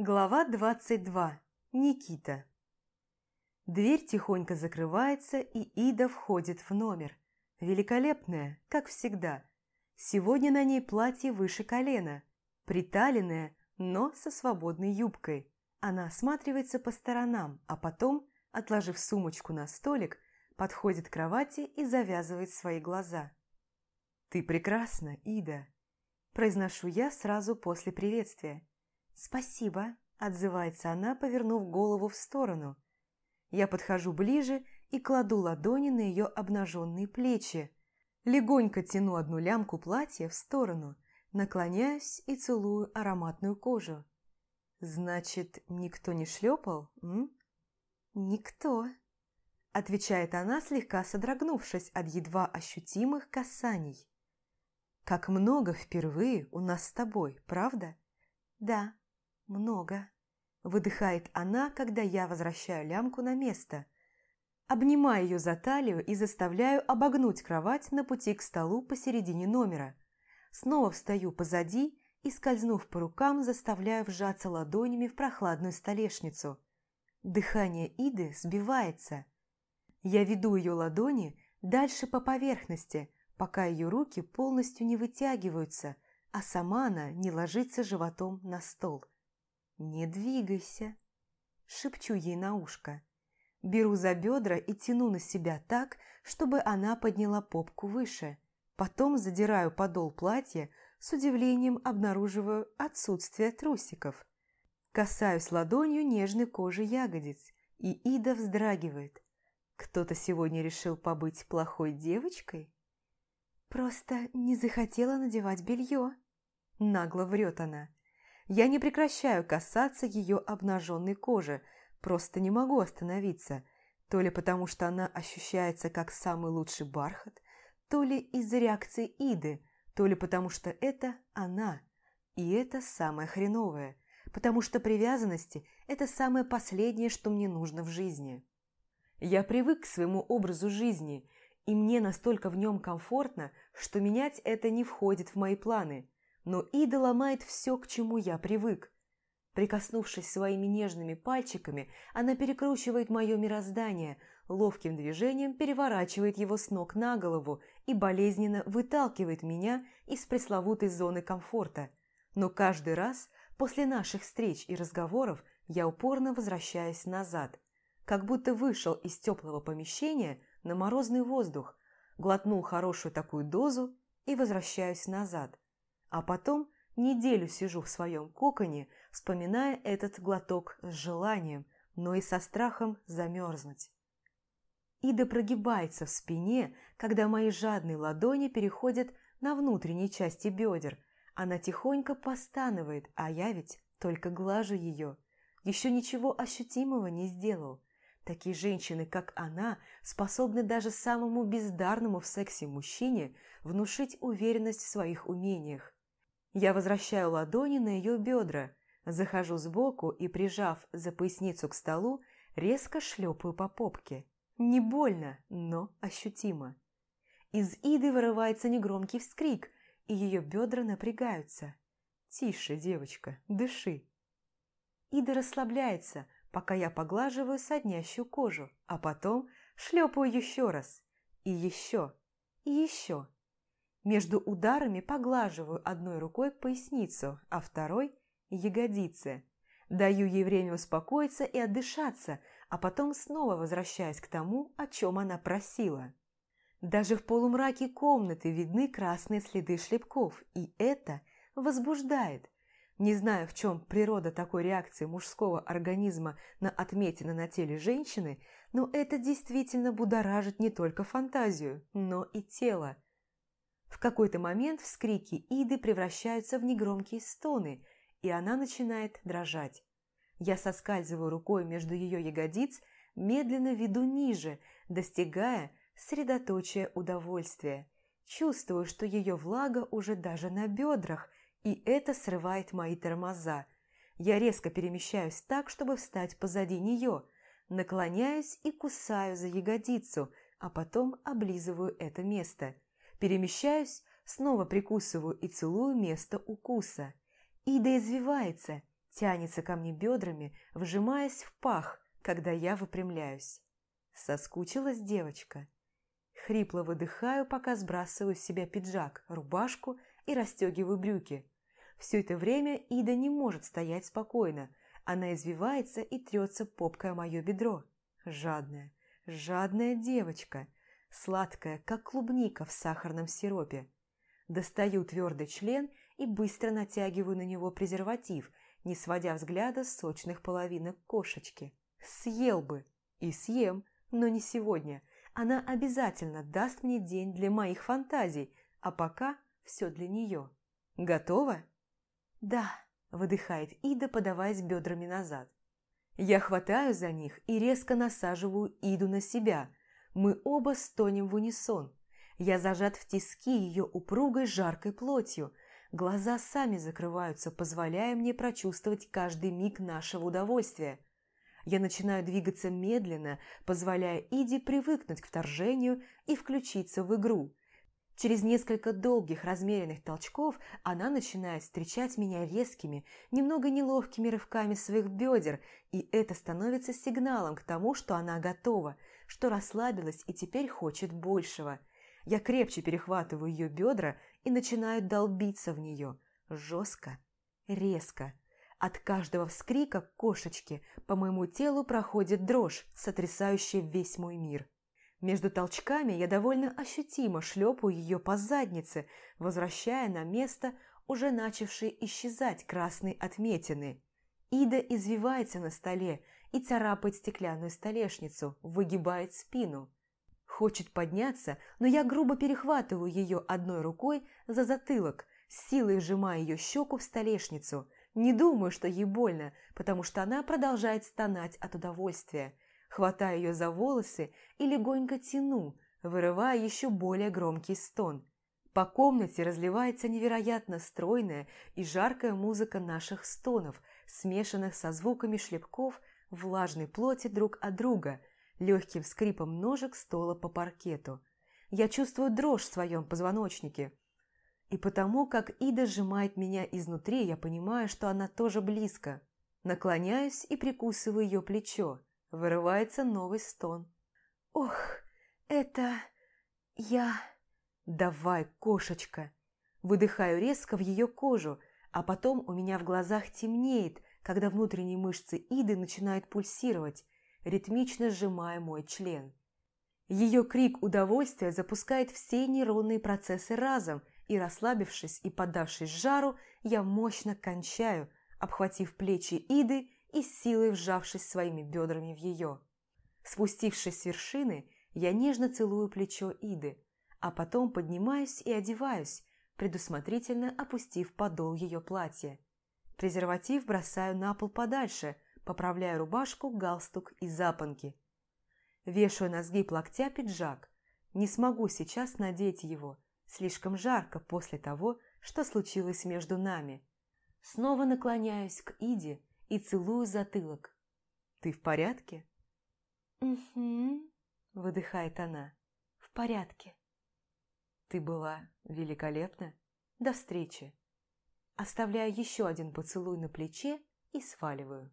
Глава 22. Никита. Дверь тихонько закрывается, и Ида входит в номер. Великолепная, как всегда. Сегодня на ней платье выше колена, приталенное, но со свободной юбкой. Она осматривается по сторонам, а потом, отложив сумочку на столик, подходит к кровати и завязывает свои глаза. «Ты прекрасна, Ида!» Произношу я сразу после приветствия. «Спасибо», – отзывается она, повернув голову в сторону. Я подхожу ближе и кладу ладони на ее обнаженные плечи. Легонько тяну одну лямку платья в сторону, наклоняюсь и целую ароматную кожу. «Значит, никто не шлепал, м?» «Никто», – отвечает она, слегка содрогнувшись от едва ощутимых касаний. «Как много впервые у нас с тобой, правда?» «Да», «Много», – выдыхает она, когда я возвращаю лямку на место. Обнимаю ее за талию и заставляю обогнуть кровать на пути к столу посередине номера. Снова встаю позади и, скользнув по рукам, заставляю вжаться ладонями в прохладную столешницу. Дыхание Иды сбивается. Я веду ее ладони дальше по поверхности, пока ее руки полностью не вытягиваются, а сама она не ложится животом на стол. «Не двигайся», – шепчу ей на ушко. Беру за бедра и тяну на себя так, чтобы она подняла попку выше. Потом задираю подол платья, с удивлением обнаруживаю отсутствие трусиков. Касаюсь ладонью нежной кожи ягодиц, и Ида вздрагивает. Кто-то сегодня решил побыть плохой девочкой? Просто не захотела надевать белье. Нагло врет она. Я не прекращаю касаться ее обнаженной кожи, просто не могу остановиться, то ли потому, что она ощущается как самый лучший бархат, то ли из-за реакции Иды, то ли потому, что это она, и это самое хреновое, потому что привязанности – это самое последнее, что мне нужно в жизни. Я привык к своему образу жизни, и мне настолько в нем комфортно, что менять это не входит в мои планы – но Ида ломает все, к чему я привык. Прикоснувшись своими нежными пальчиками, она перекручивает мое мироздание, ловким движением переворачивает его с ног на голову и болезненно выталкивает меня из пресловутой зоны комфорта. Но каждый раз после наших встреч и разговоров я упорно возвращаюсь назад, как будто вышел из теплого помещения на морозный воздух, глотнул хорошую такую дозу и возвращаюсь назад – а потом неделю сижу в своем коконе, вспоминая этот глоток с желанием, но и со страхом замерзнуть. Ида прогибается в спине, когда мои жадные ладони переходят на внутренние части бедер. Она тихонько постанывает, а я ведь только глажу ее. Еще ничего ощутимого не сделал. Такие женщины, как она, способны даже самому бездарному в сексе мужчине внушить уверенность в своих умениях. Я возвращаю ладони на ее бедра, захожу сбоку и, прижав за поясницу к столу, резко шлепаю по попке. Не больно, но ощутимо. Из Иды вырывается негромкий вскрик, и ее бедра напрягаются. «Тише, девочка, дыши». Ида расслабляется, пока я поглаживаю соднящую кожу, а потом шлепаю еще раз. И еще, и еще. Между ударами поглаживаю одной рукой поясницу, а второй – ягодицы. Даю ей время успокоиться и отдышаться, а потом снова возвращаюсь к тому, о чем она просила. Даже в полумраке комнаты видны красные следы шлепков, и это возбуждает. Не знаю, в чем природа такой реакции мужского организма на отметины на теле женщины, но это действительно будоражит не только фантазию, но и тело – в какой-то момент вскрики Иды превращаются в негромкие стоны, и она начинает дрожать. Я соскальзываю рукой между ее ягодиц, медленно веду ниже, достигая средоточия удовольствия. Чувствую, что ее влага уже даже на бедрах, и это срывает мои тормоза. Я резко перемещаюсь так, чтобы встать позади нее, наклоняюсь и кусаю за ягодицу, а потом облизываю это место – Перемещаюсь, снова прикусываю и целую место укуса. Ида извивается, тянется ко мне бедрами, вжимаясь в пах, когда я выпрямляюсь. Соскучилась девочка. Хрипло выдыхаю, пока сбрасываю с себя пиджак, рубашку и расстегиваю брюки. Все это время Ида не может стоять спокойно. Она извивается и трется попкой о мое бедро. Жадная, жадная девочка. Сладкая, как клубника в сахарном сиропе. Достаю твердый член и быстро натягиваю на него презерватив, не сводя взгляда с сочных половинок кошечки. Съел бы. И съем, но не сегодня. Она обязательно даст мне день для моих фантазий, а пока все для нее. Готова? Да, выдыхает Ида, подаваясь бедрами назад. Я хватаю за них и резко насаживаю Иду на себя. Мы оба стонем в унисон. Я зажат в тиски ее упругой жаркой плотью. Глаза сами закрываются, позволяя мне прочувствовать каждый миг нашего удовольствия. Я начинаю двигаться медленно, позволяя Иди привыкнуть к вторжению и включиться в игру. Через несколько долгих размеренных толчков она начинает встречать меня резкими, немного неловкими рывками своих бедер, и это становится сигналом к тому, что она готова, что расслабилась и теперь хочет большего. Я крепче перехватываю ее бедра и начинаю долбиться в нее. Жестко, резко. От каждого вскрика кошечки по моему телу проходит дрожь, сотрясающая весь мой мир. Между толчками я довольно ощутимо шлепаю ее по заднице, возвращая на место уже начавшие исчезать красные отметины. Ида извивается на столе и царапает стеклянную столешницу, выгибает спину. Хочет подняться, но я грубо перехватываю ее одной рукой за затылок, силой сжимая ее щеку в столешницу. Не думаю, что ей больно, потому что она продолжает стонать от удовольствия – хватаю ее за волосы и легонько тяну, вырывая еще более громкий стон. По комнате разливается невероятно стройная и жаркая музыка наших стонов, смешанных со звуками шлепков влажной плоти друг от друга, легким скрипом ножек стола по паркету. Я чувствую дрожь в своем позвоночнике. И потому, как Ида сжимает меня изнутри, я понимаю, что она тоже близко. Наклоняюсь и прикусываю ее плечо. Вырывается новый стон. «Ох, это... я...» «Давай, кошечка!» Выдыхаю резко в ее кожу, а потом у меня в глазах темнеет, когда внутренние мышцы Иды начинают пульсировать, ритмично сжимая мой член. Ее крик удовольствия запускает все нейронные процессы разом, и, расслабившись и поддавшись жару, я мощно кончаю, обхватив плечи Иды и силой вжавшись своими бедрами в ее. Спустившись с вершины, я нежно целую плечо Иды, а потом поднимаюсь и одеваюсь, предусмотрительно опустив подол ее платья. Презерватив бросаю на пол подальше, поправляя рубашку, галстук и запонки. Вешаю на сгиб локтя пиджак. Не смогу сейчас надеть его, слишком жарко после того, что случилось между нами. Снова наклоняюсь к Иде, и целую затылок. «Ты в порядке?» «Угу», – выдыхает она. «В порядке». «Ты была великолепна. До встречи». Оставляю еще один поцелуй на плече и сваливаю.